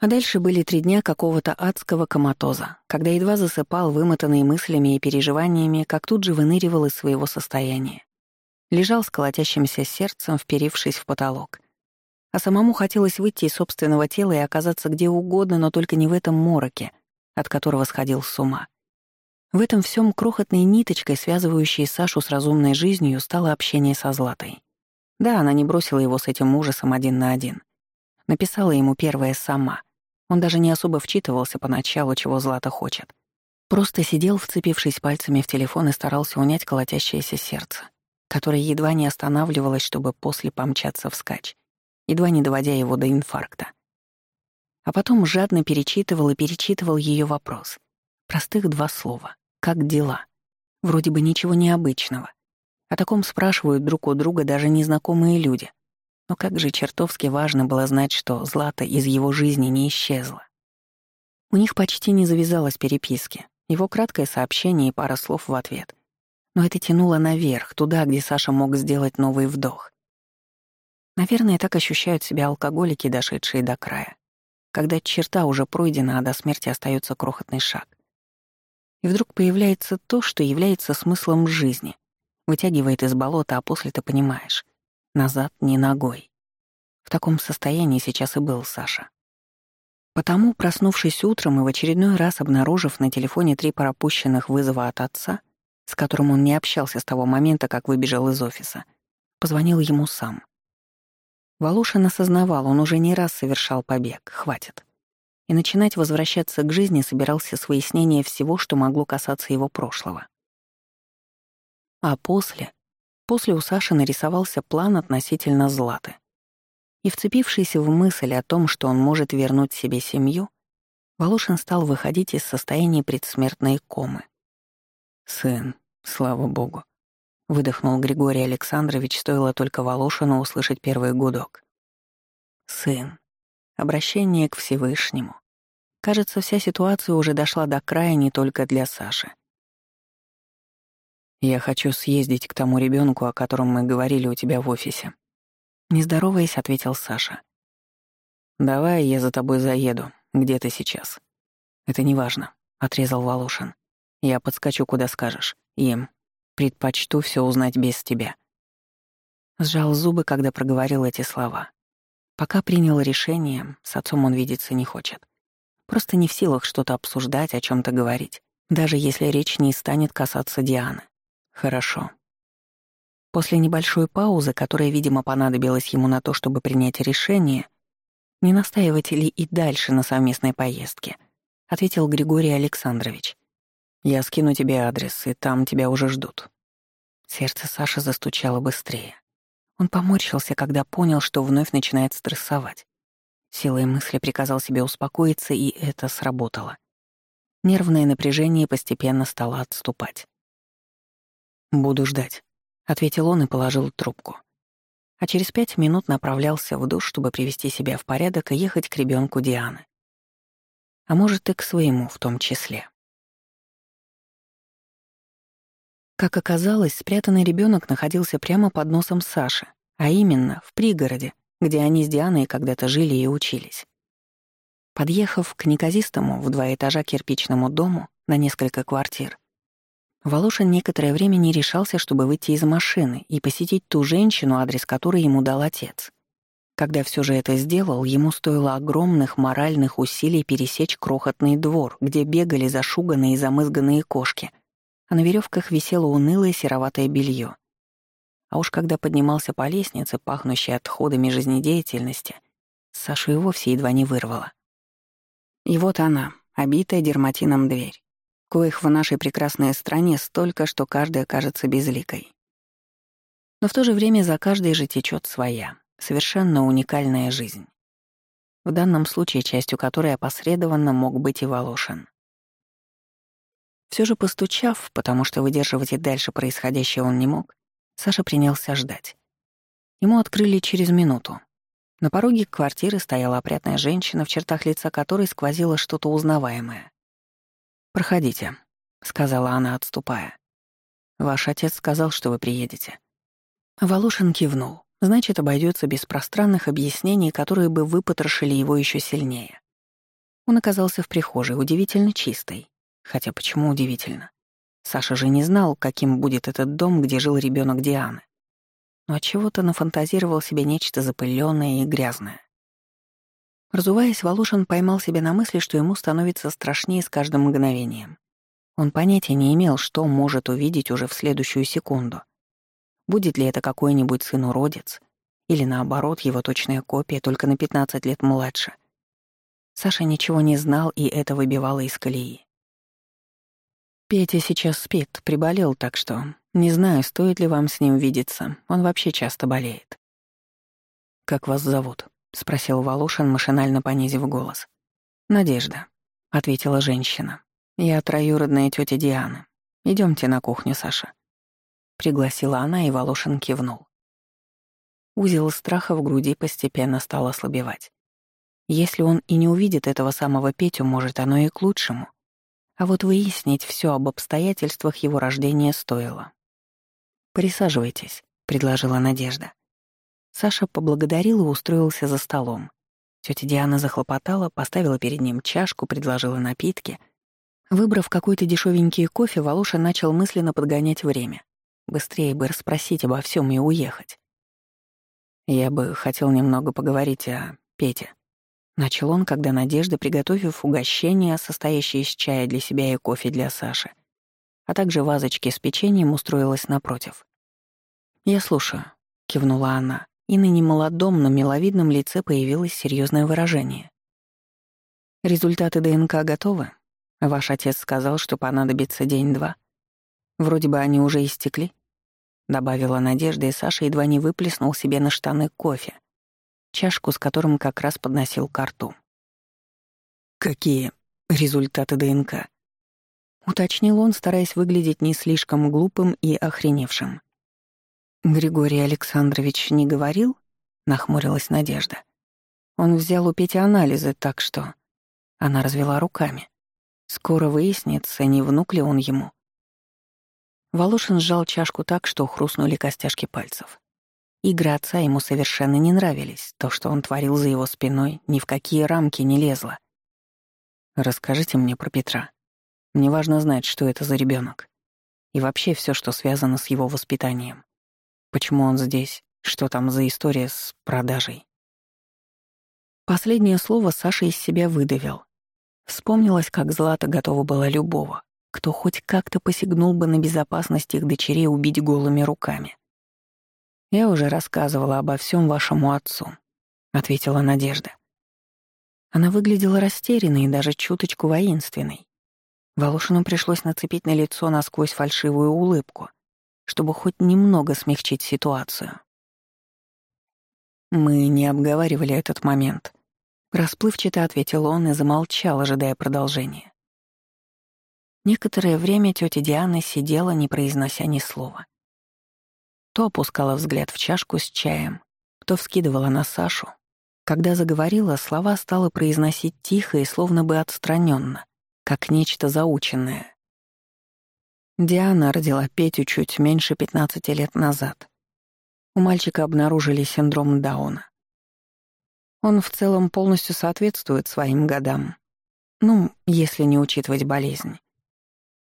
А дальше были три дня какого-то адского коматоза, когда едва засыпал, вымотанный мыслями и переживаниями, как тут же выныривал из своего состояния. Лежал с колотящимся сердцем, вперившись в потолок. А самому хотелось выйти из собственного тела и оказаться где угодно, но только не в этом мороке, от которого сходил с ума. В этом всем крохотной ниточкой, связывающей Сашу с разумной жизнью, стало общение со Златой. Да, она не бросила его с этим ужасом один на один. Написала ему первое сама. Он даже не особо вчитывался поначалу, чего Злата хочет. Просто сидел, вцепившись пальцами в телефон и старался унять колотящееся сердце, которое едва не останавливалось, чтобы после помчаться вскачь, едва не доводя его до инфаркта. А потом жадно перечитывал и перечитывал ее вопрос. Простых два слова. «Как дела?» Вроде бы ничего необычного. О таком спрашивают друг у друга даже незнакомые люди. Но как же чертовски важно было знать, что Злата из его жизни не исчезла. У них почти не завязалось переписки. Его краткое сообщение и пара слов в ответ. Но это тянуло наверх, туда, где Саша мог сделать новый вдох. Наверное, так ощущают себя алкоголики, дошедшие до края. Когда черта уже пройдена, а до смерти остается крохотный шаг. И вдруг появляется то, что является смыслом жизни. Вытягивает из болота, а после ты понимаешь. Назад не ногой. В таком состоянии сейчас и был Саша. Потому, проснувшись утром и в очередной раз обнаружив на телефоне три пропущенных вызова от отца, с которым он не общался с того момента, как выбежал из офиса, позвонил ему сам. Волошин осознавал, он уже не раз совершал побег, хватит и начинать возвращаться к жизни собирался с выяснения всего, что могло касаться его прошлого. А после, после у Саши нарисовался план относительно Златы. И вцепившись в мысль о том, что он может вернуть себе семью, Волошин стал выходить из состояния предсмертной комы. «Сын, слава богу», — выдохнул Григорий Александрович, стоило только Волошину услышать первый гудок. «Сын, обращение к Всевышнему. Кажется, вся ситуация уже дошла до края не только для Саши. «Я хочу съездить к тому ребенку, о котором мы говорили у тебя в офисе». Не здороваясь, ответил Саша. «Давай я за тобой заеду. Где ты сейчас?» «Это неважно», — отрезал Волошин. «Я подскочу, куда скажешь. Им. Предпочту все узнать без тебя». Сжал зубы, когда проговорил эти слова. Пока принял решение, с отцом он видеться не хочет. Просто не в силах что-то обсуждать, о чем то говорить, даже если речь не станет касаться Дианы. Хорошо. После небольшой паузы, которая, видимо, понадобилась ему на то, чтобы принять решение, не настаивать ли и дальше на совместной поездке, ответил Григорий Александрович. Я скину тебе адрес, и там тебя уже ждут. Сердце Саши застучало быстрее. Он поморщился, когда понял, что вновь начинает стрессовать. Силой мысли приказал себе успокоиться, и это сработало. Нервное напряжение постепенно стало отступать. «Буду ждать», — ответил он и положил трубку. А через пять минут направлялся в душ, чтобы привести себя в порядок и ехать к ребенку Дианы. А может, и к своему в том числе. Как оказалось, спрятанный ребенок находился прямо под носом Саши, а именно в пригороде, где они с Дианой когда-то жили и учились. Подъехав к неказистому в два этажа кирпичному дому на несколько квартир, Волошин некоторое время не решался, чтобы выйти из машины и посетить ту женщину, адрес которой ему дал отец. Когда все же это сделал, ему стоило огромных моральных усилий пересечь крохотный двор, где бегали зашуганные и замызганные кошки — а на веревках висело унылое сероватое белье. А уж когда поднимался по лестнице, пахнущей отходами жизнедеятельности, Сашу и вовсе едва не вырвала. И вот она, обитая дерматином дверь, коих в нашей прекрасной стране столько, что каждая кажется безликой. Но в то же время за каждой же течет своя, совершенно уникальная жизнь. В данном случае частью которой опосредованно мог быть и Волошин. Все же постучав, потому что выдерживать и дальше происходящее он не мог, Саша принялся ждать. Ему открыли через минуту. На пороге квартиры стояла опрятная женщина, в чертах лица которой сквозило что-то узнаваемое. «Проходите», — сказала она, отступая. «Ваш отец сказал, что вы приедете». Волошин кивнул. Значит, обойдется без пространных объяснений, которые бы выпотрошили его еще сильнее. Он оказался в прихожей, удивительно чистой. Хотя почему удивительно? Саша же не знал, каким будет этот дом, где жил ребенок Дианы. Но от чего то нафантазировал себе нечто запыленное и грязное. Разуваясь, Волошин поймал себя на мысли, что ему становится страшнее с каждым мгновением. Он понятия не имел, что может увидеть уже в следующую секунду. Будет ли это какой-нибудь сын-уродец, или наоборот, его точная копия, только на 15 лет младше. Саша ничего не знал, и это выбивало из колеи. Петя сейчас спит, приболел, так что не знаю, стоит ли вам с ним видеться. Он вообще часто болеет. «Как вас зовут?» — спросил Волошин, машинально понизив голос. «Надежда», — ответила женщина. «Я троюродная тетя Диана. Идемте на кухню, Саша». Пригласила она, и Волошин кивнул. Узел страха в груди постепенно стал ослабевать. Если он и не увидит этого самого Петю, может, оно и к лучшему. А вот выяснить все об обстоятельствах его рождения стоило. «Присаживайтесь», — предложила Надежда. Саша поблагодарил и устроился за столом. Тётя Диана захлопотала, поставила перед ним чашку, предложила напитки. Выбрав какой-то дешевенький кофе, Волоша начал мысленно подгонять время. Быстрее бы расспросить обо всем и уехать. «Я бы хотел немного поговорить о Пете», Начал он, когда Надежда, приготовив угощение, состоящее из чая для себя и кофе для Саши, а также вазочки с печеньем, устроилась напротив. «Я слушаю», — кивнула она, и на немолодом, но миловидном лице появилось серьезное выражение. «Результаты ДНК готовы? Ваш отец сказал, что понадобится день-два. Вроде бы они уже истекли», — добавила Надежда, и Саша едва не выплеснул себе на штаны кофе — чашку с которым как раз подносил к рту. «Какие результаты ДНК?» — уточнил он, стараясь выглядеть не слишком глупым и охреневшим. «Григорий Александрович не говорил?» — нахмурилась Надежда. «Он взял у Пети анализы, так что...» Она развела руками. «Скоро выяснится, не внук ли он ему». Волошин сжал чашку так, что хрустнули костяшки пальцев. Игры отца ему совершенно не нравились. То, что он творил за его спиной, ни в какие рамки не лезло. «Расскажите мне про Петра. Мне важно знать, что это за ребенок. И вообще все, что связано с его воспитанием. Почему он здесь? Что там за история с продажей?» Последнее слово Саша из себя выдавил. Вспомнилось, как Злата готова была любого, кто хоть как-то посягнул бы на безопасность их дочерей убить голыми руками. «Я уже рассказывала обо всем вашему отцу», — ответила Надежда. Она выглядела растерянной и даже чуточку воинственной. Волошину пришлось нацепить на лицо насквозь фальшивую улыбку, чтобы хоть немного смягчить ситуацию. «Мы не обговаривали этот момент», — расплывчато ответил он и замолчал, ожидая продолжения. Некоторое время тетя Диана сидела, не произнося ни слова то опускала взгляд в чашку с чаем, то вскидывала на Сашу. Когда заговорила, слова стала произносить тихо и словно бы отстраненно, как нечто заученное. Диана родила Петю чуть меньше 15 лет назад. У мальчика обнаружили синдром Дауна. Он в целом полностью соответствует своим годам. Ну, если не учитывать болезнь.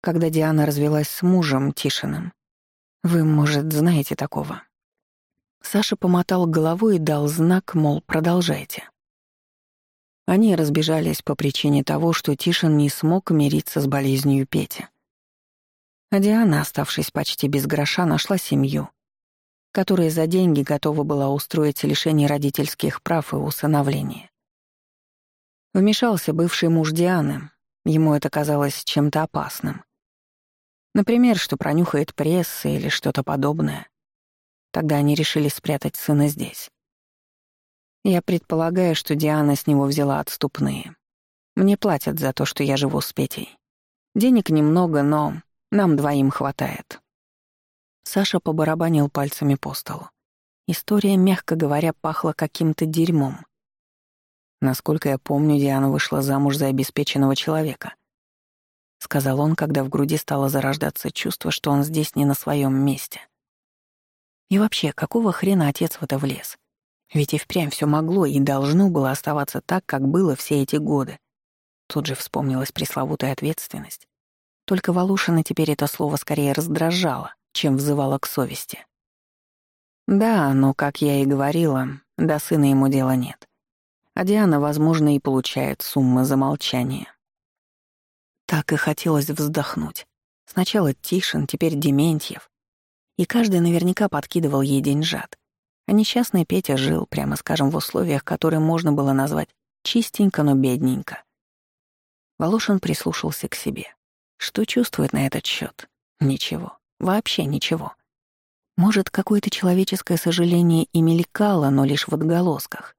Когда Диана развелась с мужем Тишиным, вы, может, знаете такого?» Саша помотал головой и дал знак, мол, продолжайте. Они разбежались по причине того, что Тишин не смог мириться с болезнью Пети. А Диана, оставшись почти без гроша, нашла семью, которая за деньги готова была устроить лишение родительских прав и усыновление. Вмешался бывший муж Дианы, ему это казалось чем-то опасным. Например, что пронюхает пресса или что-то подобное. Тогда они решили спрятать сына здесь. Я предполагаю, что Диана с него взяла отступные. Мне платят за то, что я живу с Петей. Денег немного, но нам двоим хватает. Саша побарабанил пальцами по столу. История, мягко говоря, пахла каким-то дерьмом. Насколько я помню, Диана вышла замуж за обеспеченного человека сказал он, когда в груди стало зарождаться чувство, что он здесь не на своем месте. И вообще, какого хрена отец в это влез? Ведь и впрямь все могло и должно было оставаться так, как было все эти годы. Тут же вспомнилась пресловутая ответственность. Только Волошина теперь это слово скорее раздражало, чем взывало к совести. Да, но, как я и говорила, до сына ему дела нет. А Диана, возможно, и получает суммы за молчание. Так и хотелось вздохнуть. Сначала Тишин, теперь Дементьев. И каждый наверняка подкидывал ей деньжат. А несчастный Петя жил, прямо скажем, в условиях, которые можно было назвать чистенько, но бедненько. Волошин прислушался к себе. Что чувствует на этот счет? Ничего. Вообще ничего. Может, какое-то человеческое сожаление и мелькало, но лишь в отголосках.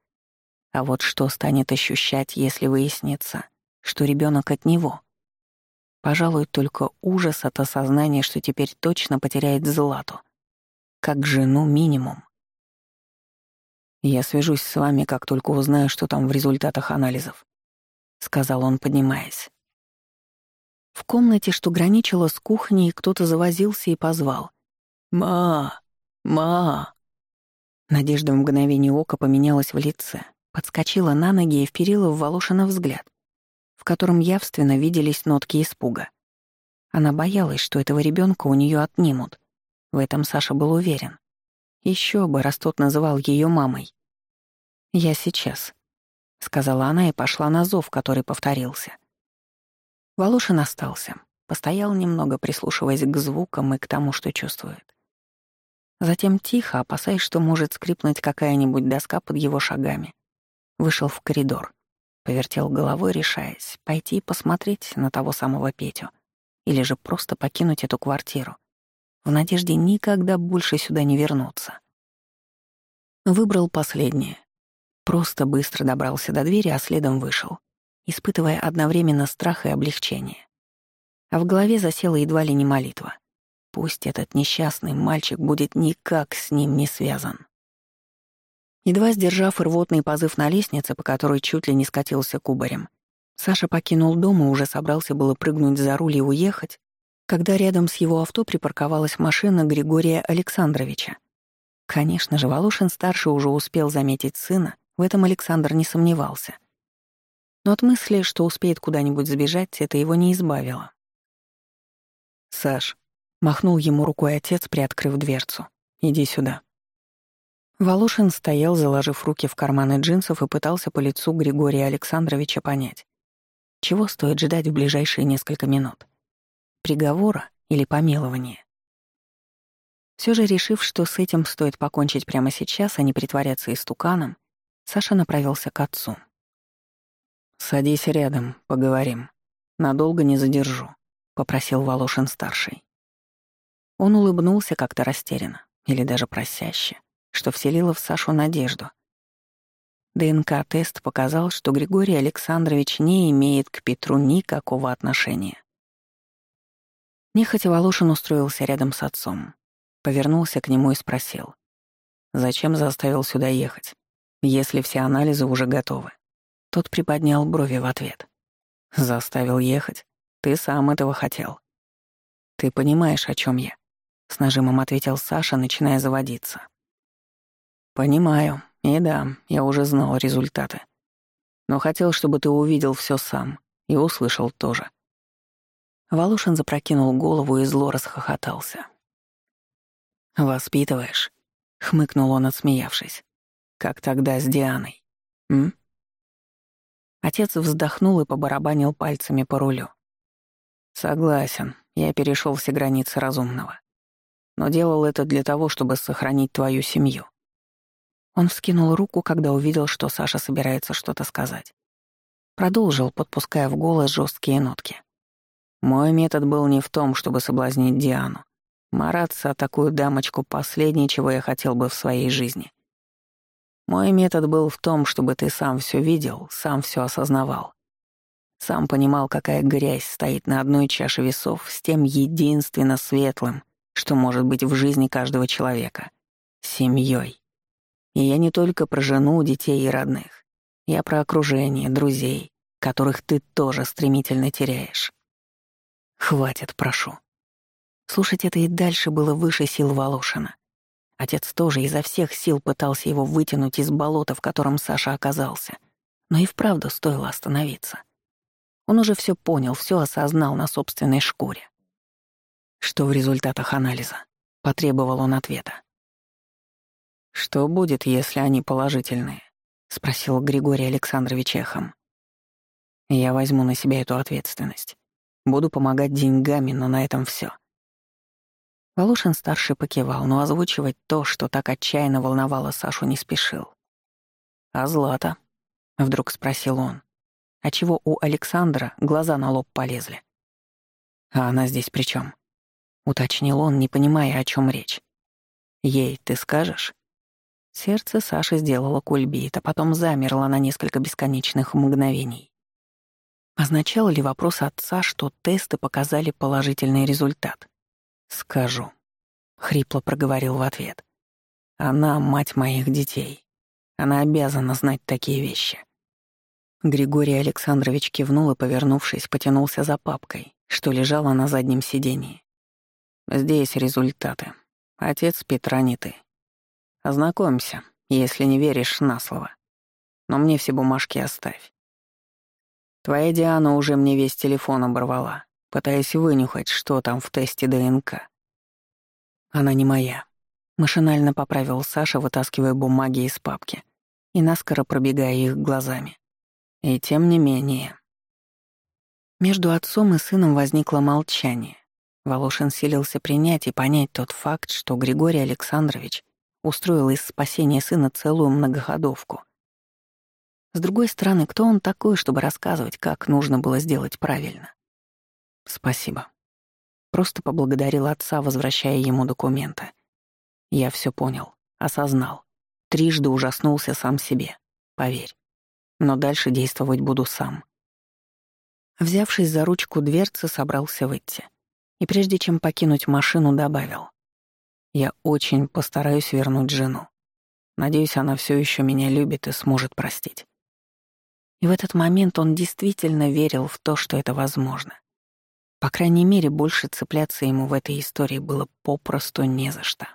А вот что станет ощущать, если выяснится, что ребенок от него? Пожалуй, только ужас от осознания, что теперь точно потеряет Злату. Как жену минимум. «Я свяжусь с вами, как только узнаю, что там в результатах анализов», — сказал он, поднимаясь. В комнате, что граничило с кухней, кто-то завозился и позвал. «Ма! Ма!» Надежда в мгновение ока поменялась в лице, подскочила на ноги и вперила в Волошина взгляд, в котором явственно виделись нотки испуга. Она боялась, что этого ребенка у нее отнимут. В этом Саша был уверен. Еще бы, раз тот называл ее мамой. «Я сейчас», — сказала она и пошла на зов, который повторился. Волошин остался, постоял немного, прислушиваясь к звукам и к тому, что чувствует. Затем тихо, опасаясь, что может скрипнуть какая-нибудь доска под его шагами, вышел в коридор, повертел головой, решаясь, пойти посмотреть на того самого Петю или же просто покинуть эту квартиру, в надежде никогда больше сюда не вернуться. Выбрал последнее. Просто быстро добрался до двери, а следом вышел, испытывая одновременно страх и облегчение. А в голове засела едва ли не молитва. Пусть этот несчастный мальчик будет никак с ним не связан. Едва сдержав рвотный позыв на лестнице, по которой чуть ли не скатился кубарем, Саша покинул дом и уже собрался было прыгнуть за руль и уехать, когда рядом с его авто припарковалась машина Григория Александровича. Конечно же, Волошин-старший уже успел заметить сына, в этом Александр не сомневался. Но от мысли, что успеет куда-нибудь сбежать, это его не избавило. «Саш, Махнул ему рукой отец, приоткрыв дверцу. «Иди сюда». Волошин стоял, заложив руки в карманы джинсов и пытался по лицу Григория Александровича понять, чего стоит ждать в ближайшие несколько минут. Приговора или помилования. Все же решив, что с этим стоит покончить прямо сейчас, а не притворяться истуканом, Саша направился к отцу. «Садись рядом, поговорим. Надолго не задержу», — попросил Волошин-старший. Он улыбнулся как-то растерянно, или даже просяще, что вселило в Сашу надежду. ДНК-тест показал, что Григорий Александрович не имеет к Петру никакого отношения. Нехотя Волошин устроился рядом с отцом, повернулся к нему и спросил. «Зачем заставил сюда ехать, если все анализы уже готовы?» Тот приподнял брови в ответ. «Заставил ехать? Ты сам этого хотел. Ты понимаешь, о чем я?» С нажимом ответил Саша, начиная заводиться. «Понимаю. И да, я уже знал результаты. Но хотел, чтобы ты увидел все сам и услышал тоже». Волошин запрокинул голову и зло расхохотался. «Воспитываешь?» — хмыкнул он, отсмеявшись. «Как тогда с Дианой? М?» Отец вздохнул и побарабанил пальцами по рулю. «Согласен, я перешел все границы разумного но делал это для того, чтобы сохранить твою семью». Он вскинул руку, когда увидел, что Саша собирается что-то сказать. Продолжил, подпуская в голос жесткие нотки. «Мой метод был не в том, чтобы соблазнить Диану. Мараться о такую дамочку — последнее, чего я хотел бы в своей жизни. Мой метод был в том, чтобы ты сам все видел, сам все осознавал. Сам понимал, какая грязь стоит на одной чаше весов с тем единственно светлым, что может быть в жизни каждого человека — семьей. И я не только про жену, детей и родных. Я про окружение, друзей, которых ты тоже стремительно теряешь. Хватит, прошу. Слушать это и дальше было выше сил Волошина. Отец тоже изо всех сил пытался его вытянуть из болота, в котором Саша оказался. Но и вправду стоило остановиться. Он уже все понял, все осознал на собственной шкуре. Что в результатах анализа? Потребовал он ответа. «Что будет, если они положительные?» — спросил Григорий Александрович эхом. «Я возьму на себя эту ответственность. Буду помогать деньгами, но на этом все. Волошин-старший покивал, но озвучивать то, что так отчаянно волновало Сашу, не спешил. «А Злата?» — вдруг спросил он. А чего у Александра глаза на лоб полезли? «А она здесь при чем? уточнил он, не понимая, о чем речь. «Ей ты скажешь?» Сердце Саши сделало кульбит, а потом замерло на несколько бесконечных мгновений. Означал ли вопрос отца, что тесты показали положительный результат? «Скажу», — хрипло проговорил в ответ. «Она мать моих детей. Она обязана знать такие вещи». Григорий Александрович кивнул и, повернувшись, потянулся за папкой, что лежала на заднем сидении. «Здесь результаты. Отец Петра не ты. Ознакомься, если не веришь на слово. Но мне все бумажки оставь. Твоя Диана уже мне весь телефон оборвала пытаясь вынюхать, что там в тесте ДНК. Она не моя. Машинально поправил Саша, вытаскивая бумаги из папки и наскоро пробегая их глазами. И тем не менее. Между отцом и сыном возникло молчание. Волошин силился принять и понять тот факт, что Григорий Александрович устроил из спасения сына целую многоходовку. С другой стороны, кто он такой, чтобы рассказывать, как нужно было сделать правильно? «Спасибо». Просто поблагодарил отца, возвращая ему документы. Я все понял, осознал. Трижды ужаснулся сам себе, поверь. Но дальше действовать буду сам. Взявшись за ручку дверцы, собрался выйти. И прежде чем покинуть машину, добавил. Я очень постараюсь вернуть жену. Надеюсь, она все еще меня любит и сможет простить. И в этот момент он действительно верил в то, что это возможно. По крайней мере, больше цепляться ему в этой истории было попросту не за что.